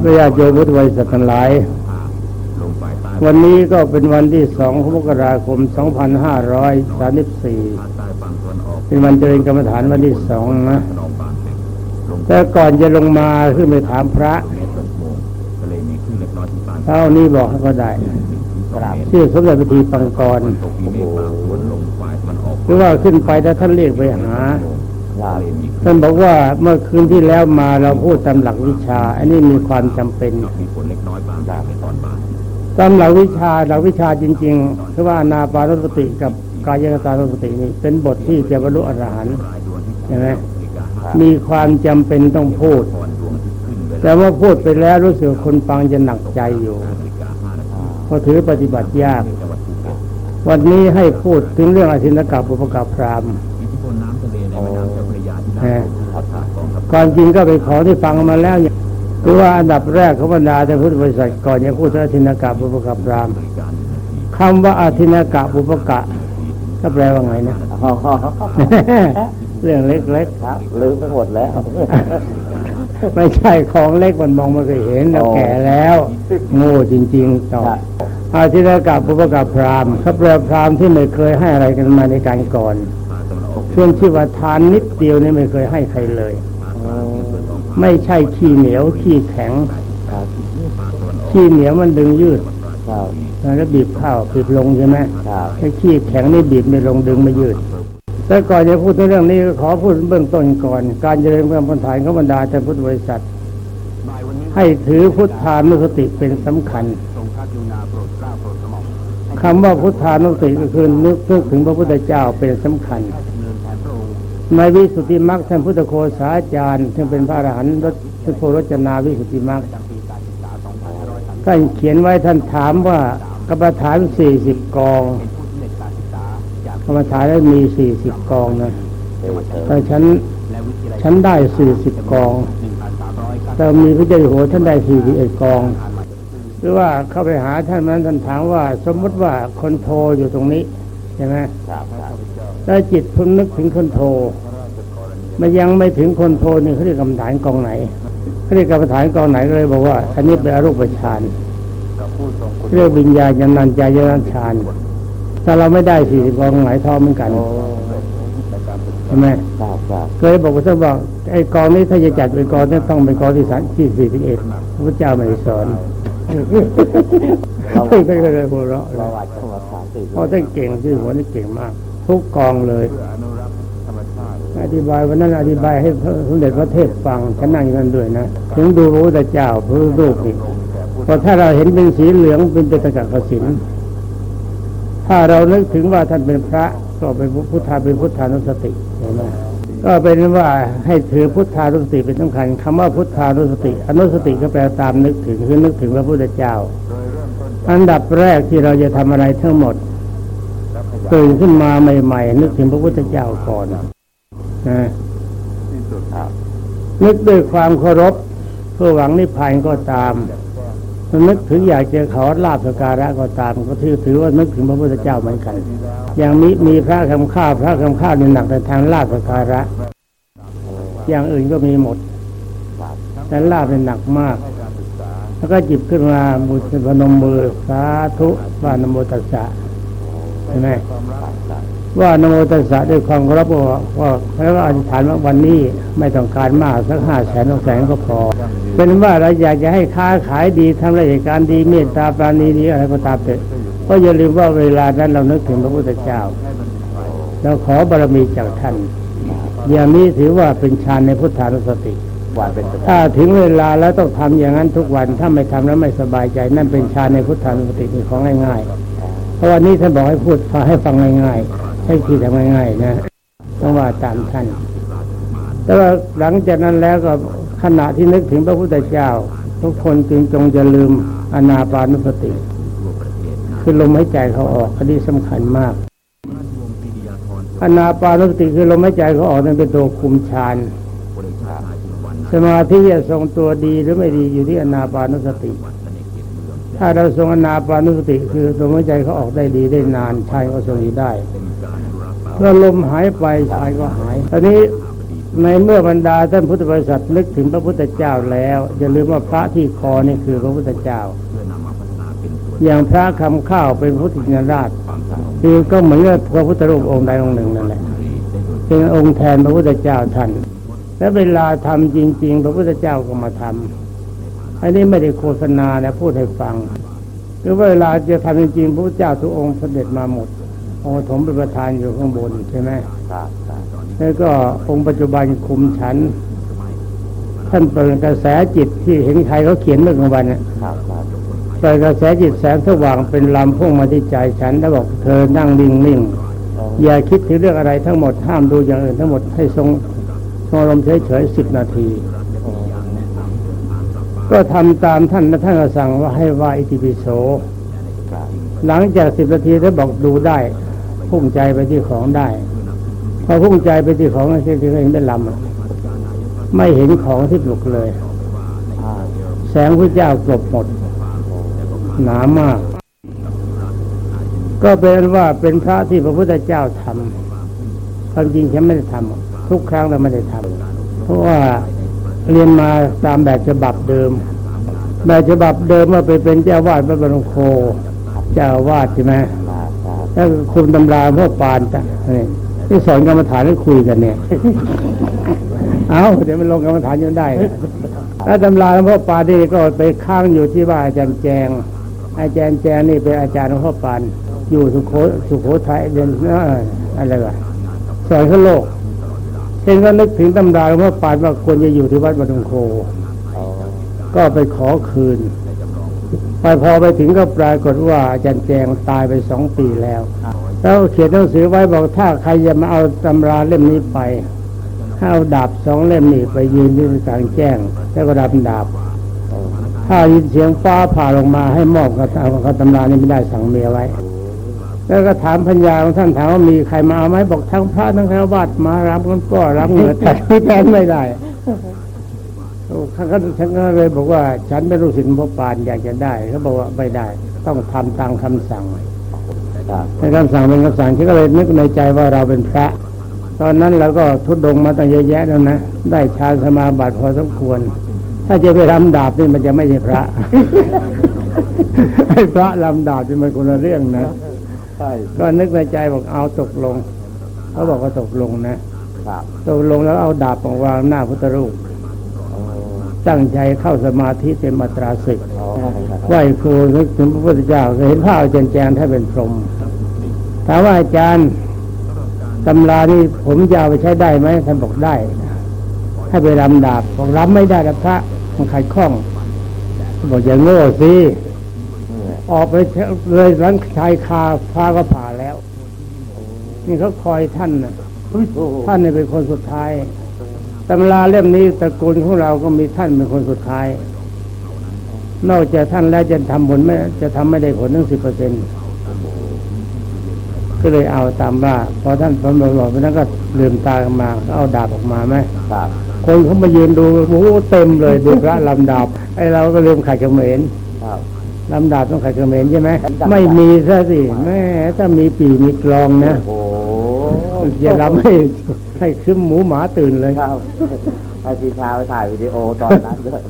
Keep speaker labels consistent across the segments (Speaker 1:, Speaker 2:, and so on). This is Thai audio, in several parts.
Speaker 1: พระญาติโยมพุทธบริษัททั้งหลาย วันนี้ก็เป็นวันที่สองมกราคม 2534 เป็นวันเจริญกรรมฐานวันที่สองนะ แต่ก่อนจะลงมาขึ้นไปถามพระเท่านี้บอกให้ก็ได้ชื่อสมเด็จพระทีปังกรหรือว่าขึ้นไปถ้าท่านเรียกไปหา ท่านบอกว่าเมื่อคืนที่แล้วมาเราพูดตามหลักวิชา อันนี้มีความจำเป็นตามหลักวิชาหลักวิชาจริงๆคือว่าอนาปานสติกับกายกตาสตินี่เป็นบทที่จะบรรลุอรหันต์ใช่ไหมมีความจำเป็นต้องพูด แต่ว่าพูดไปแล้วรู้สึกคนฟังจะหนักใจอยู่เพราะถือปฏิบัติยาก วันนี้ให้พูดถึงเรื่องอธินกับอุปกับพราม ก่อนจริงก็ไปขอที่ฟังมาแล้วคือว่าอันดับแรกเขาบรรดาแต่พุทธบริษัทก่อนจะพูดถึงอธินกับอุปกับพรามคำว่าอธินกับอุปกะก็แปลว่าไงนะเรื่องเล็กๆ
Speaker 2: ครับลืมไปหมดแล้ว
Speaker 1: ไม่ใช่ของเล็กมันมองไม่เคยเห็นเราแก่แล้วโง่จริง ๆ ต่ออาทิตย์กับปุปกับพรามเขาแปลพรามที่ไม่เคยให้อะไรกันมาในการก่อน เช่นชื่อว่าทานนิดเดียวนี่ไม่เคยให้ใครเลย ไม่ใช่ขี้เหนียวขี้แข็งขี้เหนียวมันดึงยืดแล้วบีบข้าวบีบลงใช่ไหมไอ้ขี้แข็งนี่บีบไม่ลงดึงไม่ยืดแต่ก่อนจะพูดในเรื่องนี้ขอพูดเบื้องต้นก่อน การเจริญความพันฐานของบรรดาแต่พุทธบริษัท ให้ถือพุทธานุสติเป็นสำคัญคำว่าพุทธานุสติก็คือนึกนึกถึงพระพุทธเจ้าเป็นสำคัญ ในวิสุทธิมรรคท่านพุทธโคสาจารย์ที่เป็นพระอรหันต์รัตโพรจนาวิสุทธิมรรคท่านเขียนไว้ท่านถามว่ากรรมฐานสี่สิบกองกรรมฐานได้มีสี่สิบกองนะแต่ฉันฉันได้สี่สิบกอง แต่มีพระเจ้าอยู่หัวท่านได้สี่สิบเอ็ดกอง หรือว่าเข้าไปหาท่านนั้นท่านถามว่า สมมติว่าคนโทอยู่ตรงนี้ใช่ไหม แล้วจิตเพิ่งนึกถึงคนโทรมันยังไม่ถึงคนโทรนี่เขาเรียกกรรมฐานกองไหนเขาเรียกกรรมฐานกองไหนก็เลยบอกว่า อันนี้เป็นอรูปฌานเรียกวิญญาณยานันใจยานันฌานถ้าเราไม่ได้สี่สิบกองไหนท้อเหมือนกันใช่ไหมเคยบอกว่าท่านบอกไอ้กองนี้ถ้าจะจัดเป็นกองนี่ต้องเป็นกองที่สามที่สี่สิบเอ็ดพระเจ้าไม่ได้สอนท่านก็เลยหัวเราะเพราะท่านเก่งที่หัวนี่เก่งมาก ทุกกองเลยอธิบายวันนั้นอธิบายให้สมเด็จพระเทพฟังฉันนั่งอยู่นั่นด้วยนะถึงดูพระพุทธเจ้าพระรูปนี่พอถ้าเราเห็นเป็นสีเหลืองเป็นเป็นตะกักสินถ้าเรานึกถึงว่าท่านเป็นพระก็เป็นพุทธาเป็นพุทธานุสติเห็นไหมก็เป็นว่าให้ถือพุทธานุสติเป็นสำคัญคำว่าพุทธานุสติ อนุสติก็แปลตามนึกถึงคือนึกถึงพระพุทธเจ้า อันดับแรกที่เราจะทำอะไรทั้งหมด ตื่นขึ้นมาใหม่ๆนึกถึงพระพุทธเจ้าก่อนนะนึกด้วยความเคารพเพื่อหวังนิพพานก็ตามนึกถึงอยากจะขอลาบสการะก็ตามก็ถือถือว่านึกถึงพระพุทธเจ้าเหมือนกัน อย่างมีมีพระคำข้าวพระคำข้าวในหนักในทางลาบสการะ อย่างอื่นก็มีหมด แต่ลาบเป็นหนักมาก แล้วก็จิบขึ้นมาบุษพนมมือสาธุวานโมตัสสะ ใช่ไหมว่านโมตัสสะด้วยความเคารพว่าว่าแล้วก็อธิษฐานว่าวันนี้ไม่ต้องการมากสักห้าแสนหกแสนก็พอ เป็นว่าเราอยากจะให้ค้าขายดีทำราชการดีเมตตาปราณีดีอะไรก็ตามเถอะก็อย่าลืมว่าเวลานั้นเรานึกถึงพระพุทธเจ้าเราขอบารมีจากท่าน อย่างนี้ถือว่าเป็นฌานในพุทธานุสติถ้าถึงเวลาแล้วต้องทำอย่างนั้นทุกวันถ้าไม่ทำแล้วไม่สบายใจ นั่นเป็นฌานในพุทธานุสติเป็นของง่ายๆ เพราะวันนี้ท่านบอกให้พูดฟังให้ฟังง่ายๆให้คิดทำง่ายๆนะต้องว่าตามท่านแต่ว่าหลังจากนั้นแล้วก็ขณะที่นึกถึงพระพุทธเจ้า ทุกคนจึงจงจะลืมอนาปานุสติ คือลมหายใจเขาออกอันนี้สำคัญมากอนาปานุสติคือลมหายใจเขาออกนั่นเป็นตัวคุมฌานสมาธิจะทรงตัวดีหรือไม่ดีอยู่ที่อนาปานุสติ ถ้าเราทรงอนาปานุสติคือลมหายใจเขาออกได้ดีได้นานชายก็ทรงอยู่ได้เมื่อลมหายไปชายก็หายตอนนี้ในเมื่อบรรดาท่านพุทธบริษัทนึกถึงพระพุทธเจ้าแล้วอย่าลืมว่าพระที่คอนี่คือพระพุทธเจ้า อย่างพระคำข้าวเป็นพุทธญาราชคือก็เหมือนกับพระพุทธรูปองค์ใดองค์หนึ่งนั่นแหละเป็นองค์แทนพระพุทธเจ้าท่านและเวลาทำจริง ๆ พระพุทธเจ้าก็มาทำ อันนี้ไม่ได้โฆษณานะพูดให้ฟังหรือว่าเวลาจะทำจริงๆพระพุทธเจ้าทุกองค์เสด็จมาหมดองค์ปฐมเป็นประธานอยู่ข้างบนใช่ไหม
Speaker 2: ครับครับ
Speaker 1: แล้วก็องค์ปัจจุบันคุมฉัน ท่านเปิดกระแสจิตที่เห็นใครเขาเขียนเมื่อกลางวันเนี่ย
Speaker 2: ครับครับ
Speaker 1: เปิดกระแสจิตแสงสว่างเป็นลำพุ่งมาที่ใจฉัน แล้วบอกเธอนั่งนิ่งนิ่งๆอย่าคิดถึงเรื่องอะไรทั้งหมดห้ามดูอย่างอื่นทั้งหมดให้ทรงทรงอารมณ์เฉยๆสิบนาที ก็ทำตามท่านและท่านก็สั่งว่าให้ว่าอิติปิโส หลังจากสิบนาทีท่าบอกดูได้ พุ่งใจไปที่ของได้ พอพุ่งใจไปที่ของนั่นคือเห็นเป็นลำอะไม่เห็นของที่ปลุกเลย แสงพระเจ้ากลบหมด หนามาก ก็เป็นว่าเป็นพระที่พระพุทธเจ้าทำความจริงฉันไม่ได้ทำทุกครั้งเราไม่ได้ทำเพราะว่า เรียนมาตามแบบฉบับเดิม แบบฉบับเดิมว่าไปเป็นเจ้าวาดพระบรมโคเจ้าวาดใช่ไหม
Speaker 2: ครับครับ
Speaker 1: แล้วคุมตำราพวกปานจ้ะนี่ที่สอนกรรมฐานให้คุยกันเนี่ย เอาเดี๋ยวมันลงกรรมฐานยังได้แล้วตำราหลวงพ่อปานนี่ก็ไปค้างอยู่ที่บ้านอาจารย์แจง อาจารย์แจงนี่เป็นอาจารย์หลวงพ่อปานอยู่สุโขสุโขทัยเรียนอะไรวะสอนข้าโลก เช่นก็นึกถึงตำราหลวงพ่อปานว่าควรจะอยู่ที่วัดบรมโค ก็ไปขอคืน ไปพอไปถึงก็ปรากฏว่าอาจารย์แจงตายไปสองปีแล้ว แล้วเขียนหนังสือไว้บอกถ้าใครจะมาเอาตำราเล่มนี้ไปให้เอาดาบสองเล่มนี้ไปยืนที่กลางแจ้ง แล้วก็ดับดาบ ถ้ายินเสียงฟ้าผ่าลงมาให้มอบกับกับตำรานี้ไม่ได้สั่งเมียไว้ แล้วก็ถามพัญญาของท่านถามว่ามีใครมาเอาไหมบอกทั้งพระทั้งฆราวาสมารับกันก็รับเงินแต่แทนไม่ได้โอ้ข้าก็ฉันก็เลยบอกว่า ฉันไม่รู้สินพระปานอยากจะได้เขาบอกว่าไม่ได้ ต้องทำตามคำสั่ง
Speaker 2: ครับ
Speaker 1: ในคำสั่งเป็นคำสั่งฉันก็เลยนึกในใจว่าเราเป็นพระ ตอนนั้นเราก็ทุดดงมาตั้งเยอะแยะแล้วนะได้ฌานสมาบัติพอสมควร ถ้าจะไปรำดาบนี่มันจะไม่ใช่พระให้พระรำดาบนี่มันคนละเรื่องนะ
Speaker 2: ใช่
Speaker 1: ก็นึกในใจบอกเอาตกลงเขาบอกว่าตกลงนะ
Speaker 2: ครับ
Speaker 1: ตกลงแล้วเอาดาบมาวางหน้าพุทธรูป
Speaker 2: อ๋อ
Speaker 1: ตั้งใจเข้าสมาธิเป็นมาตราศึก
Speaker 2: อ๋อ
Speaker 1: ไหวครูนึกถึงพระพุทธเจ้าเคยเห็นภาพอาจารย์แจงท่านเป็นพรหมถามว่าอาจารย์ตำรานี่ผมจะเอาไปใช้ได้ไหมท่านบอกได้ให้ไปรำดาบบอกรำไม่ได้นะพระมันขัดข้องบอกอย่างโง่สิ
Speaker 2: เนี่ย
Speaker 1: ออกไปเลยหลังชายคาฟ้าก็ผ่าแล้ว นี่เขาคอยท่านนะ
Speaker 2: โอ้โห
Speaker 1: ท่านนี่เป็นคนสุดท้ายตำราเล่มนี้ตระกูลของเราก็มีท่านเป็นคนสุดท้าย นอกจากท่านแล้วจะทำผลไม่จะทำไม่ได้ผลถึงสิบเปอร์เซ็นก็เลยเอาตามว่าพอท่านพระบรมไปนั้นก็ลืมตาขึ้นมาก็เอาดาบออกมาไหม
Speaker 2: ครับ
Speaker 1: คนเขามายืนดูโอ้โหเต็มเลยดูพระลำดาบไอ้เราก็ลืมขัดเขมร
Speaker 2: ครับ
Speaker 1: ลำดาบต้องขัดเขมรใช่ไหม
Speaker 2: ลำดาบ
Speaker 1: ไม่มีซะสิแม่ถ้ามีปีมีกลองนะ
Speaker 2: โอ้โห
Speaker 1: อย่ารับให้ให้ขึ้นหมูหมาตื่นเลย
Speaker 2: ครับให้พี่ชาวถ่ายวิดีโอตอนนั้นด้วย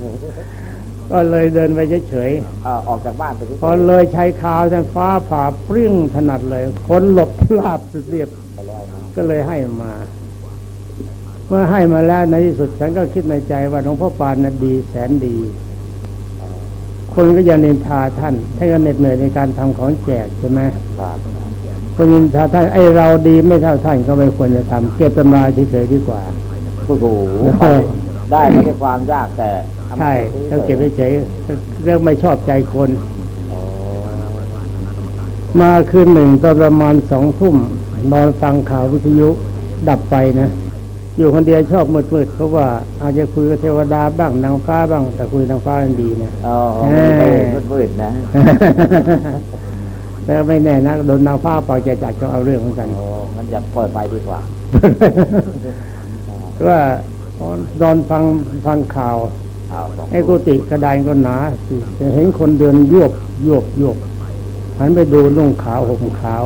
Speaker 1: ก็เลยเดินไปเฉย
Speaker 2: เอ่อออกจากบ้านไปที่
Speaker 1: ๆพอเลยชายคาวทางฟ้าผ่าเปรี้ยงถนัดเลย คนหลบลาบเรียบ
Speaker 2: ไปแล้วนะ
Speaker 1: ก็เลยให้มา เมื่อให้มาแล้วในที่สุดฉันก็คิดในใจว่าหลวงพ่อปานน่ะดีแสนดี คนก็ยังนินทาท่านท่านก็เหน็ดเหนื่อยในการทำของแจกใช่ไหม
Speaker 2: ครับ
Speaker 1: คนนินทาท่านไอ้เราดีไม่เท่าท่านก็ไม่ควรจะทำเก็บตำราเฉยๆดีกว่า
Speaker 2: โอ้โหได้ไม่ได้ความยากแต่ทำ
Speaker 1: ใช่
Speaker 2: ให้
Speaker 1: ถ้าเก็บเฉยๆเรื่องไม่ชอบใจคน
Speaker 2: อ๋อ
Speaker 1: มาคืนหนึ่งตอนประมาณสองทุ่มนอนฟังข่าววิทยุดับไปนะ อยู่คนเดียวชอบมืดๆเพราะว่าอาจจะคุยกับเทวดาบ้างนางฟ้าบ้าง แต่คุยนางฟ้ากันดีนะ
Speaker 2: อ๋อ
Speaker 1: แน่
Speaker 2: มืดมืดๆนะ
Speaker 1: แต่ไม่แน่นะโดนนางฟ้าเปล่าใจจัดก็เอาเรื่องเหมือนกัน
Speaker 2: โอ้มันจะเปิดไฟดีกว่า
Speaker 1: ว่านอนฟังฟังข่าว
Speaker 2: ข่าวสอง
Speaker 1: ไอ้กุฏิกระดานก็หนาสิจะเห็นคนเดินยวบยวบยวบหันไปดูนุ่งขาวห่มขาว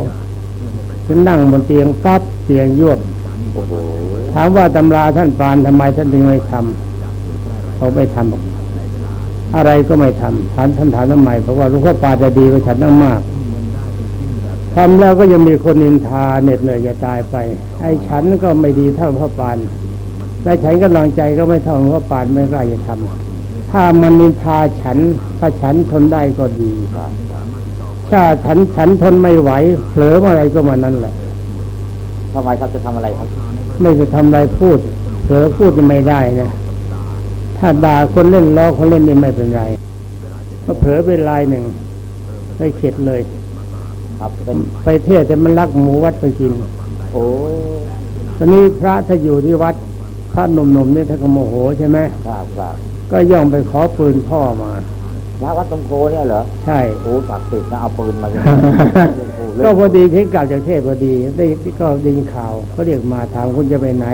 Speaker 1: ฉันนั่งบนเตียงปั๊บเตียงยวบ
Speaker 2: โอ้โห
Speaker 1: ถามว่าตำราท่านปานทำไมท่านถึงไม่ทำเขาไม่ทำอะไรก็ไม่ทำถามท่านถามทำไมเพราะว่าหลวงพ่อปานจะดีกว่าฉันตั้งมากทำแล้วก็ยังมีคนนินทาเหน็ดเหนื่อยจะตายไป ไอ้ฉันก็ไม่ดีเท่าพ่อปานและฉันกำลังใจก็ไม่เท่าพ่อปานไม่กล้าจะทำถ้ามันนินทาฉันถ้าฉันทนได้ก็ดีถ้าฉันฉันทนไม่ไหวเผลอเมื่อไรก็มานั่นแหละ
Speaker 2: ทำไมครับจะทำอะไรครับ
Speaker 1: ไม่จะทำอะไรพูดเผลอพูดจะไม่ได้นะถ้าด่าคนเล่นล้อคนเล่นนี่ไม่เป็นไรก็เผลอไปลายหนึ่งไปเข็ดเลย
Speaker 2: ครับเป็น
Speaker 1: ไปเทศแต่มันลักหมูวัดไปกิน
Speaker 2: โอ้ย
Speaker 1: ตอนนี้พระถ้าอยู่ที่วัด พระหนุ่มๆนี่ถ้าก็โมโหใช่ไหม
Speaker 2: ครับครับ
Speaker 1: ก็ย่องไปขอปืนพ่อมา
Speaker 2: พระวัดตรงโคเนี่ยเหรอ
Speaker 1: ใช่
Speaker 2: โอ้ศักดิ์สิทธิ์นะเอาปืนมาเลย
Speaker 1: ก็พอดีเทศกลับจากเทศพอดี ได้ก็ได้ยินข่าวเขาเรียกมาถามคุณจะไปไหน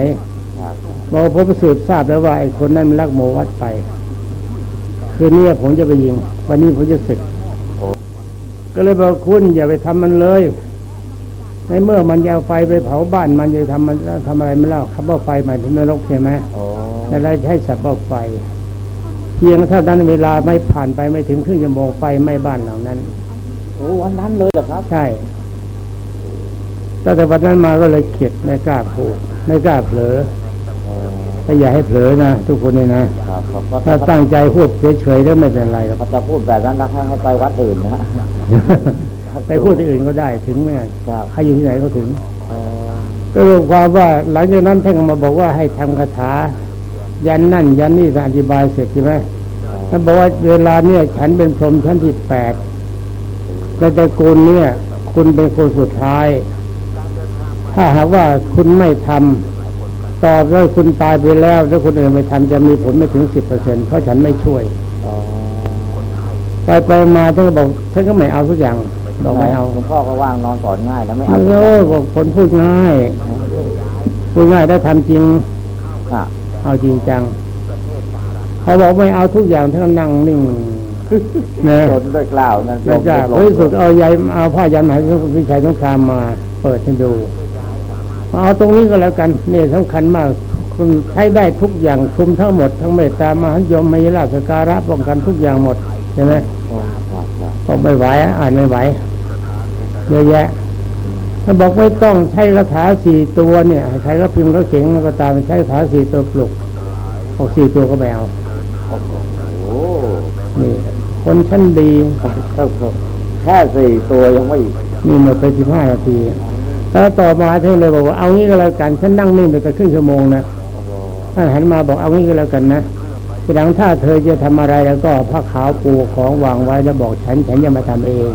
Speaker 2: บ
Speaker 1: อกว่าผมสืบทราบแล้วว่าไอ้คนนั้นมันลักหมูวัดไป คืนนี้ผมจะไปยิง วันนี้ผมจะศึกก็เลยบอกคุณอย่าไปทำมันเลยในเมื่อมันจะเอาไฟไปเผาบ้านมันจะทำมันทำอะไรไม่เล่าคำว่าไฟหมายถึงนรกใช่ไหม
Speaker 2: อ้
Speaker 1: แต่เราใช้สัตว์ว่าไฟ เพียงเท่านั้นเวลาไม่ผ่านไปไม่ถึงครึ่งชั่วโมงไฟไม้บ้านเหล่านั้น
Speaker 2: โอ้วันนั้นเลยเหรอครับ
Speaker 1: ใช่ตั้งแต่วันนั้นมาก็เลยเข็ดไม่กล้าพูดไม่กล้าเผลอ
Speaker 2: โอ้
Speaker 1: ถ้าอย่าให้เผลอนะทุกคนนี่นะ
Speaker 2: ครับครับก็
Speaker 1: ถ้าตั้งใจพูดเฉยๆแล้วไม่เป็นไรหรอก
Speaker 2: เขาจะพูดแบบนั้นนะให้ให้ไปวัดอื่นนะ
Speaker 1: ไปพูดที่อื่นก็ได้ถึงไหม
Speaker 2: ครับ
Speaker 1: ใครอยู่ที่ไหนก็ถึง
Speaker 2: โอ้
Speaker 1: ก็รวมความว่าหลังจากนั้นท่านก็มาบอกว่าให้ทำคาถา ยันนั่น ยันนี่อธิบายเสร็จใช่ไหมท่านบอกว่าเวลาเนี่ยฉันเป็นพรหมชั้นที่แปด ในตระกูลเนี่ย คุณเป็นคนสุดท้าย ถ้าหากว่าคุณไม่ทำตอบแล้วคุณตายไปแล้วแล้วคนอื่นไม่ทำจะมีผลไม่ถึงสิบเปอร์เซ็นเพราะฉันไม่ช่วย
Speaker 2: โอ้
Speaker 1: ไปไปมาท่านก็บอกท่านก็ไม่เอาทุกอย่างบอกไม่เอา
Speaker 2: หลวงพ่อก็ว่างนอนสอนง่ายนะไม่
Speaker 1: เอ
Speaker 2: เอา
Speaker 1: อบอกคนพูดง่ายพูดง่ายได้ทำจริง
Speaker 2: อะ
Speaker 1: เอาจริงจัง เขาบอกไม่เอาทุกอย่างท่านก็นั่งนิ่งนะ
Speaker 2: จนด้วยกล่าวนั่น
Speaker 1: แล้วก็
Speaker 2: ล
Speaker 1: บ
Speaker 2: ง
Speaker 1: ริสุทธิ์เอาใยเอาผ้ายันหมายวิชัยสงครามมา เปิดให้ดูเอาตรงนี้ก็แล้วกันนี่สำคัญมากคุณใช้ได้ทุกอย่างคุมทั้งหมด ทั้งเมตตามหานิยมมยราชสการะป้องกันทุกอย่างหมดใช่ไหม
Speaker 2: โอ้ครับครับ
Speaker 1: บอกไม่ไหวอ่านไม่ไหวเยอะแยะถ้าบอกไม่ต้องใช้คาถาสี่ตัวเนี่ยใช้กระพิมพ์กระเข็งแล้วก็ตามใช้คาถาสี่ตัวปลุกบอกสี่ตัวก็ไม่เอา
Speaker 2: โอ้โห
Speaker 1: นี่ คนชั้นดี
Speaker 2: แค่สี่ตัวยังไม่
Speaker 1: นี่หมดไปสิบห้านาทีแล้วต่อมาท่านเลยบอกว่าเอางี้ก็แล้วกันฉันนั่งนิ่งไปแต่ครึ่งชั่วโมงนะ
Speaker 2: โอ้โห
Speaker 1: ท่านหันมาบอกเอางี้ก็แล้วกันนะทีหลังถ้าเธอจะทำอะไรแล้วก็ผ้าขาวปูของวางไว้แล้วบอกฉันฉันจะมาทำเอง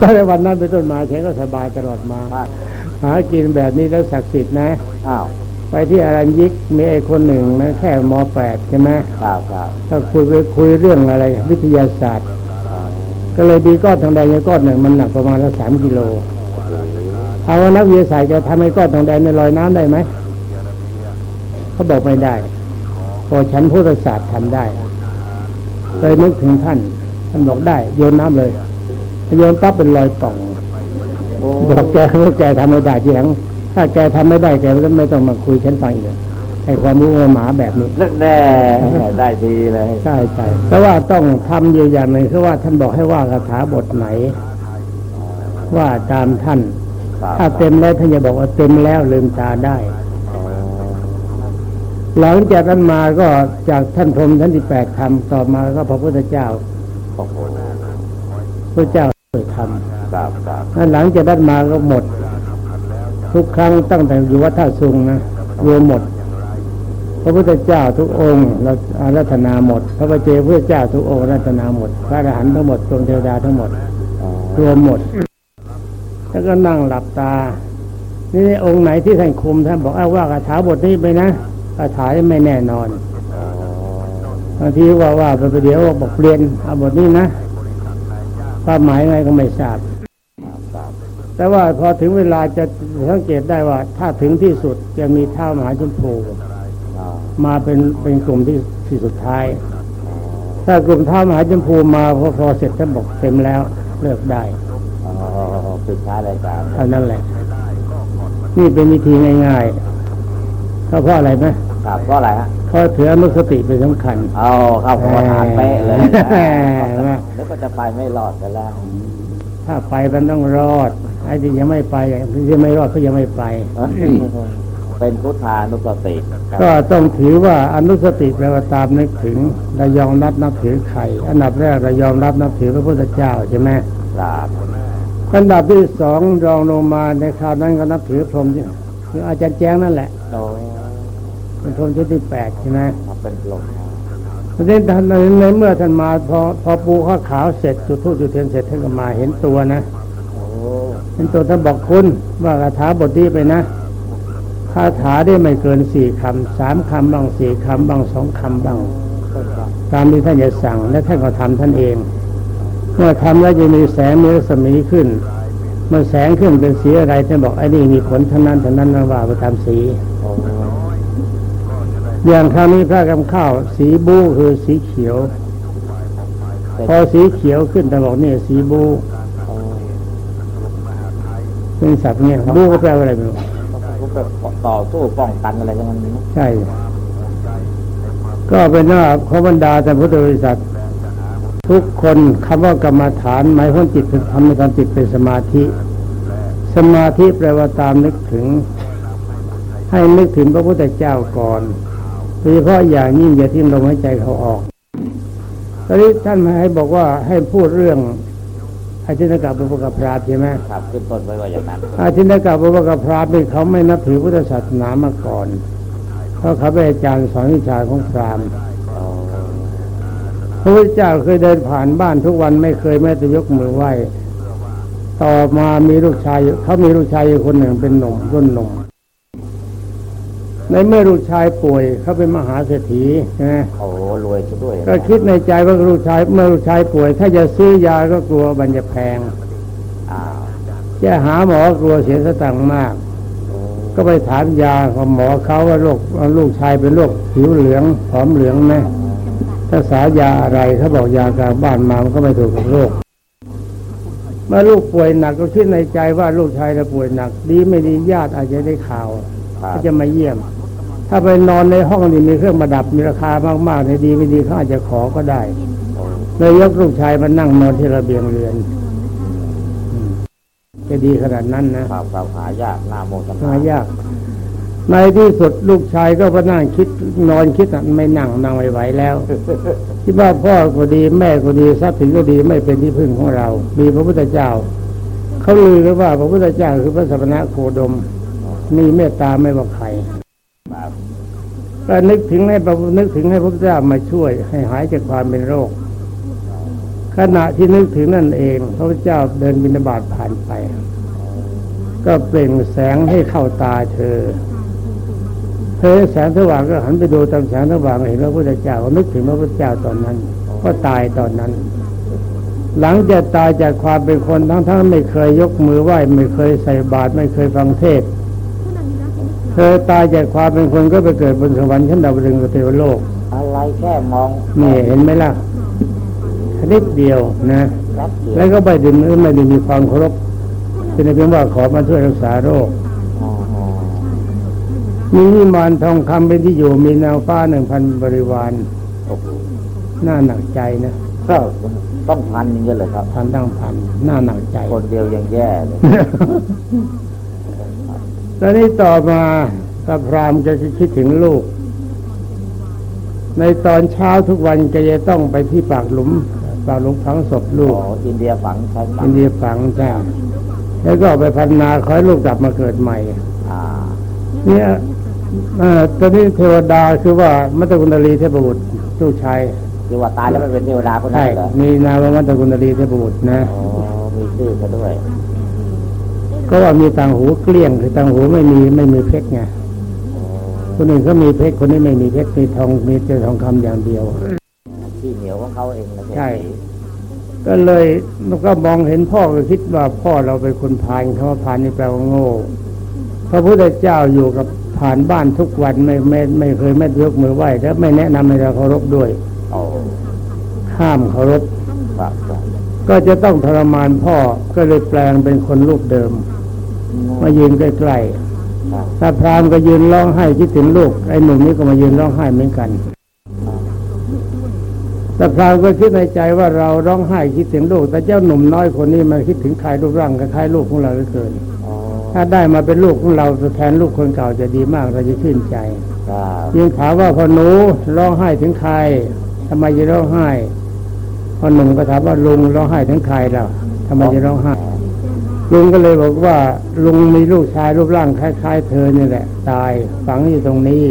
Speaker 1: ตั้งแต่วันนั้นเป็นต้นมาฉันก็สบายตลอดมา
Speaker 2: มาก
Speaker 1: หากินแบบนี้แล้วศักดิ์สิทธิ์นะ
Speaker 2: อ้าว
Speaker 1: ไปที่อารัญยิกมีไอ้คนหนึ่งนะแค่มแปดใช่ไหม
Speaker 2: ครับครับ
Speaker 1: ถ้าคุยไปคุยเรื่องอะไร วิทยาศาสตร์ ก็เลยดีก้อนทองแดงในก้อนหนึ่งมันหนักประมาณละสามกิโลเอาว่านักวิทยาศาสตร์จะทำให้ก้อนทองแดงในลอยน้ำได้ไหมเขาบอกไม่ได้พอฉันพุทธศาสตร์ทำได้เลยนึกถึงท่านท่านบอกได้ โยนน้ำเลยโยนปั๊บเป็นรอยป่อง
Speaker 2: โอ้
Speaker 1: บอกแกว่าแกทำไม่ได้ทีหลัง ถ้าแกทำไม่ได้แกก็ไม่ต้องมาคุยฉันฟังอีกเลยไอ้ความรู้หมาแบบนี้
Speaker 2: แน่ได้ดีเลย
Speaker 1: ใช่ใช่แต่ว่าต้องทำอยู่อย่างหนึ่งคือว่าท่านบอกให้ว่าคาถาบทไหน ว่าตามท่าน
Speaker 2: ครับ
Speaker 1: ถ้าเต็มแล้วท่านจะบอกว่าเต็มแล้วลืมตาได้
Speaker 2: อ๋อ
Speaker 1: หลังจากนั้นมาก็จากท่านพรหมท่านที่แปดทำต่อมาก็พระพุทธเจ้า
Speaker 2: โอ้โห
Speaker 1: พระเจ้าเคยท
Speaker 2: ครับครับำ
Speaker 1: แล้วหลังจากนั้นมาก็หมด ทุกครั้งตั้งแต่อยู่วัดท่าซุงนะรวมหมด พระพุทธเจ้าทุกองค์เราอารัธนาหมด พระปเจพระเจ้าทุกองค์อารัธนาหมด พระอรหันต์ทั้งหมดดวงเทวดาทั้งหมด รวมหมด แล้วก็นั่งหลับตา นี่องค์ไหนที่ท่านคุมท่านบอกเอาว่าคาถาบทนี้ไปนะคาถาไม่แน่นอน
Speaker 2: บา
Speaker 1: งทีว่าว่าไปเดี๋ยวบอกเปลี่ยนเอาบทนี้นะความหมายไงก็ไม่ทราบ แต่ว่าพอถึงเวลาจะสังเกตได้ว่า ถ้าถึงที่สุดจะมีเท้ามหาชมพู
Speaker 2: อ๋อ
Speaker 1: มาเป็นเป็นกลุ่มที่ที่สุดท้าย ถ้ากลุ่มเท้ามหาชมพูมาพอพอเสร็จท่านบอกเต็มแล้วเลิกได้
Speaker 2: อ๋อปิดท้ายรายการ
Speaker 1: เท่านั้นแหละ นี่เป็นวิธีง่ายๆก็เพราะอะไรไหม
Speaker 2: ครับเพราะอะไรฮะ
Speaker 1: เพราะถืออนุสติเป็นสำคัญ
Speaker 2: เอาเข้ากรรมฐานเป๊ะเลย
Speaker 1: แหม
Speaker 2: แล้วก็จะไปไม่รอดไปแล้ว
Speaker 1: ถ้าไปมันต้องรอด ไอ้ที่ยังไม่ไปไอ้ที่ไม่รอดก็ยังไม่ไป
Speaker 2: เป็นพุทธานุสติครับ
Speaker 1: ก็ต้องถือว่าอนุสติแปลว่าตามนึกถึงเรายอมรับนับถือใครอันดับแรกเรายอมรับนับถือพระพุทธเจ้าใช่ไหม
Speaker 2: ครับ
Speaker 1: อันดับที่สองรองลงมาในคราวนั้นก็นับถือพรหมที่คืออาจารย์แจ้งนั่นแหละ
Speaker 2: โอ้
Speaker 1: เป็นพรหมชุดที่แปดใช่ไหม
Speaker 2: มาเป็นลม
Speaker 1: ทีนี้ท่านในเมื่อท่านมาพอพอปูข้าขาวเสร็จจุดธูปจุดเทียนเสร็จท่านก็มาเห็นตัวนะเห็นตัวท่านบอกคุณว่าคาถาบทนี้ไปนะคาถาได้ไม่เกินสี่คำสามคำบ้างสี่คำบ้างสองคำบ้างตามที่ท่านจะสั่งและท่านก็ทำท่านเอง เมื่อทำแล้วจะมีแสงมีรัศมีขึ้น เมื่อแสงขึ้นเป็นสีอะไรท่านบอกไอ้นี่มีผลเท่านั้นเท่านั้นนะว่าไปตามสี
Speaker 2: อ้
Speaker 1: อย่างคราวนี้พระกำข้าว สีบูคือสีเขียว
Speaker 2: เป็น
Speaker 1: พอสีเขียวขึ้นท่านบอกนี่สีบู
Speaker 2: โอ้
Speaker 1: เป็นศัพท์เนี่ยบูก็แปลว่าอะไรไม่รู้
Speaker 2: ก็แบบต่อสู้ป้องกันอะไรกันนั้น
Speaker 1: ใช่ ก็เป็นว่าขอบรรดาท่านพุทธบริษัททุกคนคำว่ากรรมฐานหมายความจิตเป็นทำให้ทำจิตเป็นสมาธิ สมาธิแปลว่าตามนึกถึง ให้นึกถึงพระพุทธเจ้าก่อน โดยเฉพาะอย่างยิ่งอย่าทิ้งลมหายใจเขาออกตอนนี้ท่านมาให้บอกว่าให้พูดเรื่องอาชินกะบุพกพราชใช่ไหม
Speaker 2: ครับขึ้นต้นไว้ว่าอย่างนั้น
Speaker 1: อาชินกะบุพกพราชนี่เขาไม่นับถือพุทธศาสนามาก่อน เพราะเขาเป็นอาจารย์สอนวิชาของพราหมณ์
Speaker 2: โอ้
Speaker 1: พระพุทธเจ้าเคยเดินผ่านบ้านทุกวันไม่เคยแม้แต่ยกมือไหว้ ต่อมามีลูกชายอยู่เขามีลูกชายอยู่คนหนึ่งเป็นหนุ่มรุ่นหนุ่ม ในเมื่อลูกชายป่วยเขาเป็นมหาเศรษฐีใช่ไหม
Speaker 2: โหรวยซะด้วย
Speaker 1: ก็คิดในใจว่าลูกชายเมื่อลูกชายป่วย ถ้าจะซื้อยาก็กลัวมันจะแพง
Speaker 2: อ้าว
Speaker 1: จะหาหมอกลัวเสียสตังค์มาก
Speaker 2: โอ้
Speaker 1: ก็ไปถามยาของหมอเขาว่าโรคลูกชายเป็นโรคผิวเหลืองผอมเหลืองไหมรักษายาอะไรเขาบอกยากลางบ้านมามันก็ไม่ถูกกับโรคเมื่อลูกป่วยหนักก็คิดในใจว่าลูกชายจะป่วยหนัก ดีไม่ดีญาติอาจจะได้ข่าว
Speaker 2: ครับ
Speaker 1: ก็จะมาเยี่ยม ถ้าไปนอนในห้องนี่มีเครื่องประดับมีราคามากๆในดีไม่ดีเขาอาจจะขอก็ได้
Speaker 2: โอ้
Speaker 1: เลยยกลูกชายมานั่งนอนที่ระเบียงเรือนอืมจะดีขนาดนั้นนะ
Speaker 2: ครับครับหายากหน้าโมทนา
Speaker 1: หายาก ในที่สุดลูกชายก็มานั่งคิดนอนคิดอะไม่นั่งนั่งไม่ไหวแล้วคิดว่าพ่อก็ดีแม่ก็ดีทรัพย์สินก็ดีไม่เป็นที่พึ่งของเรา มีพระพุทธเจ้าเขาลือกันว่าพระพุทธเจ้าคือพระสัมณะโคดม มีเมตตาไม่ว่าใคร
Speaker 2: ครับ
Speaker 1: ก็นึกถึงให้พระนึกถึงให้พระพุทธเจ้ามาช่วย ให้หายจากความเป็นโรค ขณะที่นึกถึงนั่นเอง พระพุทธเจ้าเดินบิณฑบาตผ่านไป ก็เปล่งแสงให้เข้าตาเธอ เธอแสงสว่างก็หันไปดูตามแสงสว่างเห็นพระพุทธเจ้านึกถึงพระพุทธเจ้าตอนนั้น ก็ตายตอนนั้น หลังจากตายจากความเป็นคนทั้งทั้งๆไม่เคยยกมือไหว้ไม่เคยใส่บาตรไม่เคยฟังเทศน์ เธอตายจากความเป็นคนก็ไปเกิดบนสวรรค์ชั้นดาวดึงส์กับเทวโลก
Speaker 2: อะไรแค่มอง
Speaker 1: นี่เห็นไหมล่ะนิดเดียวนะ
Speaker 2: รับเดียว
Speaker 1: แล้วก็ไม่ได้ไม่ได้มีความเคารพเป็นเพียงว่าขอมาช่วยรักษาโรค
Speaker 2: อ๋ออ๋อ
Speaker 1: มีนิมานทองคำเป็นที่อยู่มีนางฟ้าหนึ่งพันบริวาร
Speaker 2: โอ้โห
Speaker 1: น่าหนักใจนะ
Speaker 2: ก็ต้องพันอย่างเงี้ยเลยครับ
Speaker 1: พันตั้งพันน่าหนักใจ
Speaker 2: คนเดียวยังแย่เลย
Speaker 1: ตอนนี้ต่อมาตาพรามจะคิดถึงลูก ในตอนเช้าทุกวันแกจะต้องไปที่ปากหลุมปากหลุมฝังศพลูก
Speaker 2: อ๋ออินเดียฝังใช้ฝั
Speaker 1: อิ
Speaker 2: ง
Speaker 1: นเดียฝังจ้าแล้วก็ไปพันนาขอให้ลูกกลับมาเกิดใหม่
Speaker 2: อ่า
Speaker 1: เนี่ยเอ่อตอนนี้เทวดาคือว่ามัตตกุณลีเทพบุตรลูกชาย
Speaker 2: ที่ว่าตายแล้วไม่เป็นเทวดาคนนั้
Speaker 1: ใช่
Speaker 2: นเหรอ
Speaker 1: มีนามว่ามัตตกุณลีเทพบุตรนะ
Speaker 2: อ๋อมีชื่อซะด้วย
Speaker 1: ก็ว่ามีต่างหูเกลี้ยงคือต่างหูไม่มีไม่มีเพชรไง
Speaker 2: อ๋อ
Speaker 1: คนอื่นเขามีเพชรคนนี้ไม่มีเพชรมีทองมีแต่ทองคำอย่างเดียว
Speaker 2: ที่เหนียวของเขาเองนะ
Speaker 1: ใช่ก็เลยมันก็มองเห็นพ่อก็คิดว่าพ่อเราเป็นคนพาลคำว่าพาลนี่แปลว่าโง่พระพุทธเจ้าอยู่กับผ่านบ้านทุกวันไม่ไม่ไม่เคยไม่ยกมือไหว้และไม่แนะนำให้เราเคารพด้วย
Speaker 2: โอ้
Speaker 1: ห้ามเคารพ
Speaker 2: ครับครับ
Speaker 1: ก็จะต้องทรมานพ่อก็เลยแปลงเป็นคนรูปเดิม มายืนใกล้
Speaker 2: ครับ
Speaker 1: ถ้าพรามก็ยืนร้องไห้คิดถึงลูกไอ้หนุ่มนี่ก็มายืนร้องไห้เหมือนกันแต่พรามก็คิดในใจว่าเราร้องไห้คิดถึงลูก แต่เจ้าหนุ่มน้อยคนนี้มันคิดถึงใครรูปร่างคล้ายๆลูกของเราเหลือเกิน
Speaker 2: อ๋อ
Speaker 1: ถ้าได้มาเป็นลูกของเราแทนลูกคนเก่าจะดีมากเราจะชื่นใจ
Speaker 2: ครับ
Speaker 1: ยิ่งถามว่าพอหนูร้องไห้ถึงใครทำไมจะร้องไห้พอหนุ่มก็ถามว่าลุงร้องไห้ถึงใครล่ะทำไมจะร้องไห้ ลุงก็เลยบอกว่า ลุงมีลูกชายรูปร่างคล้าย ๆ เธอนี่แหละ ตายฝังอยู่ตรงนี้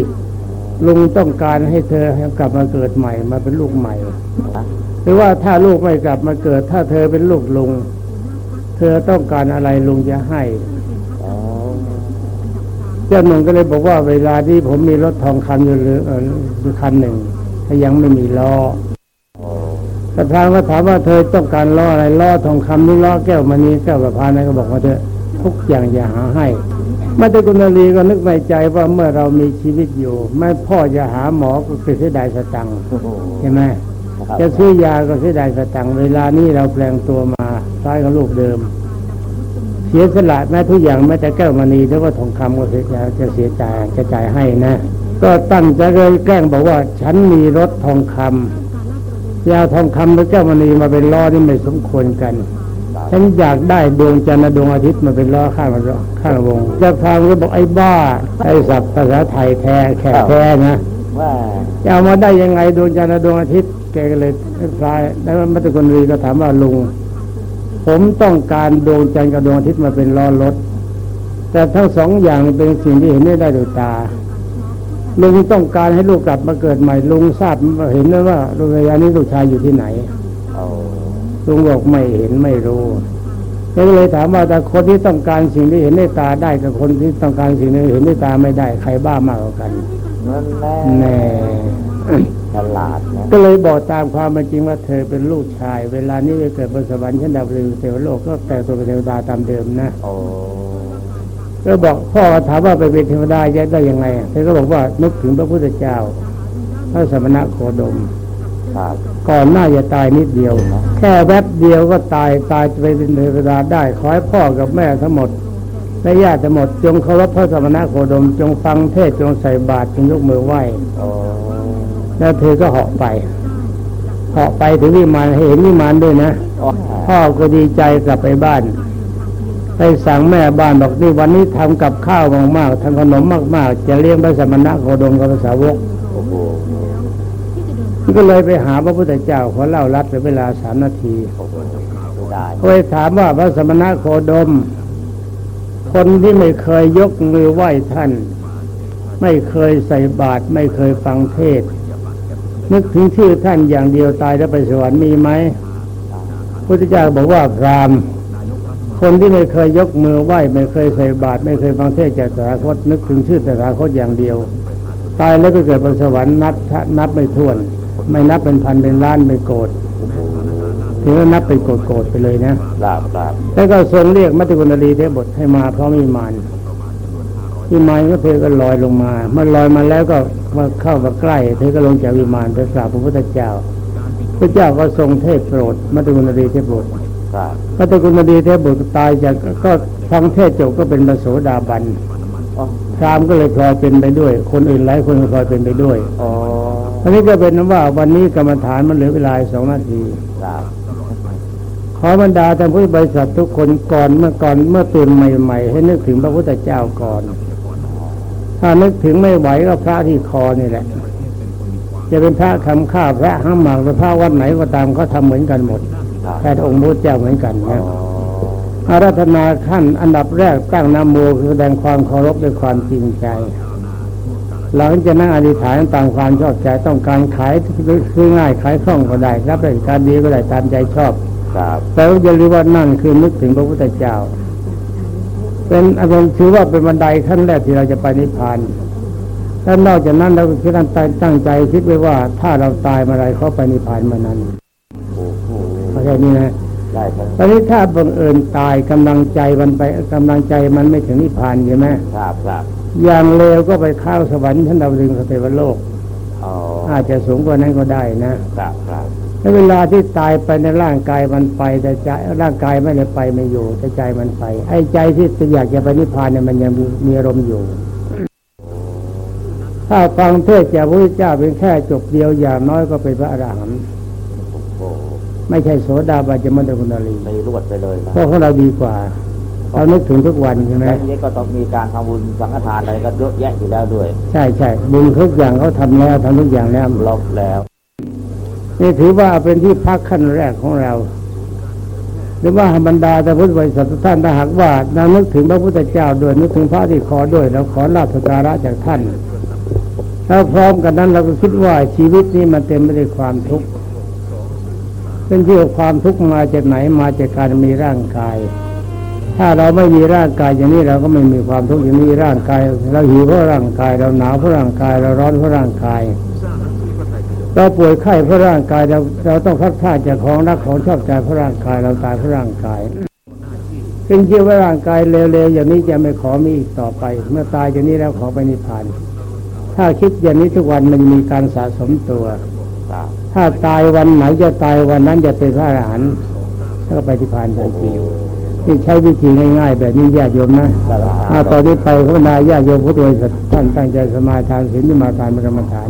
Speaker 1: ลุงต้องการให้เธอกลับมาเกิดใหม่มาเป็นลูกใหม่ หรือว่าถ้าลูกไม่กลับมาเกิด ถ้าเธอเป็นลูกลุง เธอต้องการอะไรลุงจะให้เจ้าหนุ่มก็เลยบอกว่าเวลาที่ผมมีรถทองคำอยู่หรือยู่คันหนึ่งถ้ายังไม่มีล้อ ประธานก็ถามว่าเธอต้องการล้ออะไรล้อทองคำนี่ล้อแก้วมณีแก้วประพานนก็บอกว่าเธอทุกอย่างอย่าหาให้มาตกุณลีก็นึกในใจว่าเมื่อเรามีชีวิตอยู่ ไม่พ่อจะหาหมอก็เสียดายสตังค์
Speaker 2: โห
Speaker 1: ใช่ไหม
Speaker 2: ครับ
Speaker 1: จะซื้อยาก็เสียดายสตังค์เวลานี้เราแปลงตัวมาคล้ายกับลูกเดิม เสียสละแม้ทุกอย่างแม้แต่แก้วมณีแล้วก็ทองคำก็เสียใจจะเสียใจจะจ่ายให้นะ ก็ตั้งใจเลยแกล้งบอกว่า ฉันมีรถทองคำ ยาทองคำและแก้วมณีมาเป็นล้อนี่ไม่สมควรกันฉันอยากได้ดวงจันทร์และดวงอาทิตย์มาเป็นล้อข้างมันข้างวงเจ้าพรามก็บอกไอ้บ้าไอ้ศัพท์ภาษาไทยแท้แขกแท้นะ
Speaker 2: ว่า
Speaker 1: จะเอามาได้ยังไงดวงจันทร์และดวงอาทิตย์แกก็เลยคลายแล้วมัตตกุลรีก็ถามว่าลุง ผมต้องการดวงจันทร์กับดวงอาทิตย์มาเป็นล้อรถแต่ทั้งสองอย่างเป็นสิ่งที่เห็นได้ได้ด้วยตา ลุงต้องการให้ลูกกลับมาเกิดใหม่ ลุงทราบเห็นไหมว่าลุงระยะนี้ลูกชายอยู่ที่ไหน
Speaker 2: โอ้
Speaker 1: ลุงบอกไม่เห็นไม่รู้ก็เลยถามว่าแต่คนที่ต้องการสิ่งที่เห็นด้วยตาได้กับคนที่ต้องการสิ่งที่เห็นด้วยตาไม่ได้ใครบ้ามากกว่ากัน
Speaker 2: นั่นแน่
Speaker 1: แน่
Speaker 2: ฉลาดนะ
Speaker 1: ก็เลยบอกตามความเป็นจริงว่าเธอเป็นลูกชาย เวลานี้ไปเกิดบนสวรรค์ชั้นดาวดึงเทวโลกก็แต่งตัวเป็นเทวดาตามเดิมนะ
Speaker 2: โอ้
Speaker 1: ก็บอกพ่อก็ถามว่าไปเป็นเทวดาจะได้ยังไงเธอก็บอกว่านึกถึงพระพุทธเจ้า พระสมณะโคดม
Speaker 2: ครับ
Speaker 1: ก่อนหน้าจะตายนิดเดียว แค่แวบเดียวก็ตายตายไปเป็นเทวดาได้ขอให้พ่อกับแม่ทั้งหมดและญาติทั้งหมด จงเคารพพระสมณะโคดม จงฟังเทศน์จงใส่บาตรจงยกมือไหว้
Speaker 2: โอ้
Speaker 1: แล้วเธอก็เหาะไปเหาะไปถึงวิมานให้เห็นวิมานด้วยนะ
Speaker 2: โอ้
Speaker 1: พ่อก็ดีใจกลับไปบ้าน ไปสั่งแม่บ้านบอกนี่วันนี้ทำกับข้าวมากๆทำขนมมากๆ จะเลี้ยงพระสมณะโคดมกับพระสาวกก็เลยไปหาพระพุทธเจ้าขอเล่ารัดเหลือเวลาสามนาที
Speaker 2: โอ้โหไม่ได้
Speaker 1: ก็ไปถามว่าพระสมณะโคดม คนที่ไม่เคยยกมือไหว้ท่าน ไม่เคยใส่บาตรไม่เคยฟังเทศน์นึกถึงชื่อท่านอย่างเดียวตายแล้วไปสวรรค์มีไหมพุทธเจ้าบอกว่าพราม คนที่ไม่เคยยกมือไหว้ไม่เคยใส่บาตรไม่เคยฟังเทศน์จากตถาคตนึกถึงชื่อตถาคตอย่างเดียว ตายแล้วไปเกิดบนสวรรค์นับนับไม่ถ้วน ไม่นับเป็นพันเป็นล้านเป็นโกดถึงว่านับเป็นโกดโกดๆไปเลยนะ
Speaker 2: ครับครับ
Speaker 1: แล้วก็ทรงเรียกมัตตกุณลีเทพบทให้มาพร้อมวิมานวิมานก็เธอก็ลอยลงมาเมื่อลอยมาแล้วก็มาเข้ามาใกล้ เธอก็ลงจากวิมานไปกราบพระพุทธเจ้า พระเจ้าก็ทรงเทศโปรดมัตตกุณลีเทพบท
Speaker 2: ครั บ
Speaker 1: มัตตกุณลีเทพบทตายจากก็ฟังเทศจบก็เป็นพระโสดาบัน
Speaker 2: โอ้
Speaker 1: พรามก็เลยพลอยเป็นไปด้วย คนอื่นหลายคนก็พลอยเป็นไปด้วย
Speaker 2: โอ้
Speaker 1: อันนี้ก็เป็นว่าวันนี้กรรมฐานมันเหลือเวลาสองนาที
Speaker 2: ครับ
Speaker 1: ขอบรรดาท่านผู้บริษัททุกคนก่อนเมื่อก่อนเมื่อตื่นใหม่ ๆ ให้นึกถึงพระพุทธเจ้าก่อน ถ้านึกถึงไม่ไหวก็พระที่คอนี่แหละ จะเป็นพระคำข้าพระห้ามหมากหรือพระวัดไหนก็ตามเขาทำเหมือนกันหมด
Speaker 2: ครับ
Speaker 1: แค่องค์พระเจ้าเหมือนกัน
Speaker 2: โอ้
Speaker 1: นะอารัธนาขั้นอันดับแรกตั้งนะโมคือแสดงความเคารพด้วยความจริงใจ หลังจากนั้นอธิษฐานตามความชอบใจต้องการขายซื้อง่ายขายคล่องก็ได้รับราชการดีก็ได้ตามใจชอบ
Speaker 2: ครับ
Speaker 1: แต่ว่าอย่าลืมว่านั่นคือนึกถึงพระพุทธเจ้า เป็นอารมณ์ถือว่าเป็นบันไดขั้นแรกที่เราจะไปนิพพานถ้านอกจากนั้นเราคิดตั้งใจตั้งใจคิดไว้ว่าถ้าเราตายเมื่อไรเขาไปนิพพานเมื่อนั้น
Speaker 2: โอ้ โห
Speaker 1: เข้าใจนี่นะ
Speaker 2: ได้ครับ
Speaker 1: ตอนนี้ถ้าบังเอิญตายกำลังใจมันไปกำลังใจมันไม่ถึงนิพพานใช่ไหม
Speaker 2: ครับครับ
Speaker 1: อย่างเลวก็ไปข้าวสวรรค์ชั้นดาวดึงสเทวโลก
Speaker 2: อ๋อ
Speaker 1: อาจจะสูงกว่านั้นก็ได้นะครับ
Speaker 2: ครับ
Speaker 1: แล้วเวลาที่ตายไปในร่างกายมันไป แต่ใจร่างกายไม่ได้ไปไม่อยู่แต่ใจมันไป ไอ้ใจที่อยากจะไปนิพพานเนี่ยมันยังมีมีอารมณ์อยู่ ถ้าฟังเทศน์จากพระพุทธเจ้าเป็นแค่จบเดียวอย่างน้อยก็เป็นพระอรหันต์
Speaker 2: โอ้โห
Speaker 1: ไม่ใช่โสดาบันจะมันตะคุณาลี
Speaker 2: ไม่รวดไปเลยนะ
Speaker 1: เพราะของเราดีกว่าเรานึกถึงทุกวันใช่ไหม
Speaker 2: แล้วทีนี้ก็ต้องมีการทำบุญสังฆทานอะไรก็เยอะแยะอยู่แล้วด้วย
Speaker 1: ใช่ใช่บุญทุกอย่างเขาทำแล้วทำทุกอย่างแล้ว
Speaker 2: ลบแล้ว
Speaker 1: นี่ถือว่าเป็นที่พักขั้นแรกของเราหรือว่าบรรดาแต่พุทธบริษัททุกท่านถ้าหากว่าเรานึกถึงพระพุทธเจ้าด้วยนึกถึงพระที่ขอด้วยเราขอลาภสการะจากท่านแล้วพร้อมกันนั้นเราก็คิดว่าชีวิตนี้มันเต็มไปด้วยความทุกข์ เป็นที่ว่าความทุกข์มาจากไหนมาจากการมีร่างกาย ถ้าเราไม่มีร่างกายอย่างนี้เราก็ไม่มีความทุกข์อย่างนี้ร่างกาย เราหิวเพราะร่างกาย เราหนาวเพราะร่างกาย เราร้อนเพราะร่างกาย เราป่วยไข้เพราะร่างกายเราเราต้องพัดพลาดจากของรักของชอบใจเพราะร่างกายเราตายเพราะร่างกายเป็นเชื่อว่าร่างกายเร็วๆอย่างนี้จะไม่ขอมีอีกต่อไป เมื่อตายอย่างนี้แล้วขอไปนิพพานถ้าคิดอย่างนี้ทุกวันมันมีการสะสมตัว ถ้าตายวันไหนจะตายวันนั้นจะเป็นพระอรหันต์แล้วก็ไปนิพพานทันทีที่ใช้วิธีง่ายๆ แบบนี้ญาติโยมนะ
Speaker 2: ก็ละ
Speaker 1: ถ้าตอนนี้ไปพระนายญาติโยมพุทธบริษัทท่านตั้งใจสมาทานศีลสมาทานเป็นกรรมฐาน